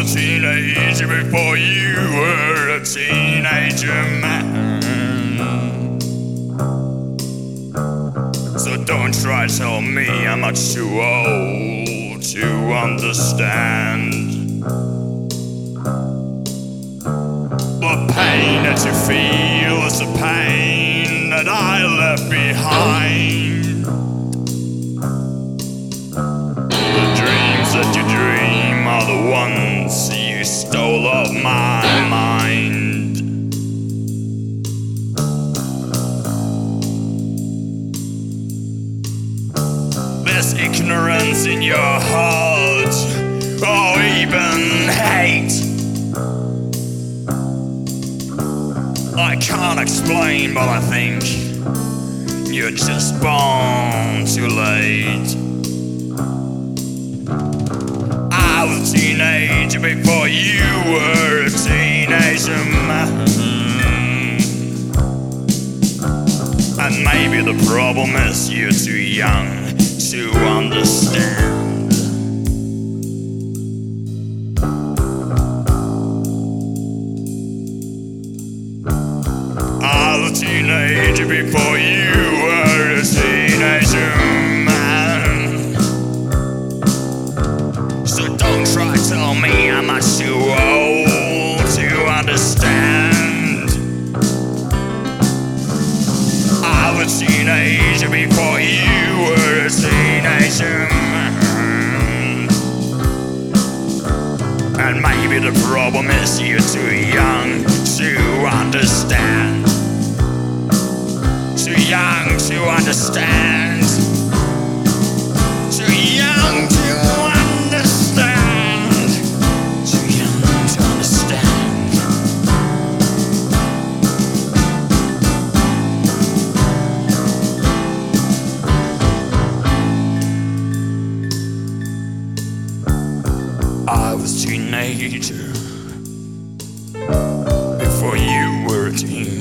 a teenager before you were a teenager man. So don't try to tell me I'm much too old to understand. The pain that you feel is the pain that I left behind. The dreams that you dream are the ones you stole off my mind. There's ignorance in your heart, or even hate. I can't explain, but I think you're just born too late. Teenager before you were a teenager. And maybe the problem is you're too young to understand. Teenager before you don't try to tell me I'm not too old to understand. I was a teenager before you were a teenager. And maybe the problem is you're too young to understand. Too young to understand. was teenager before you were a teen.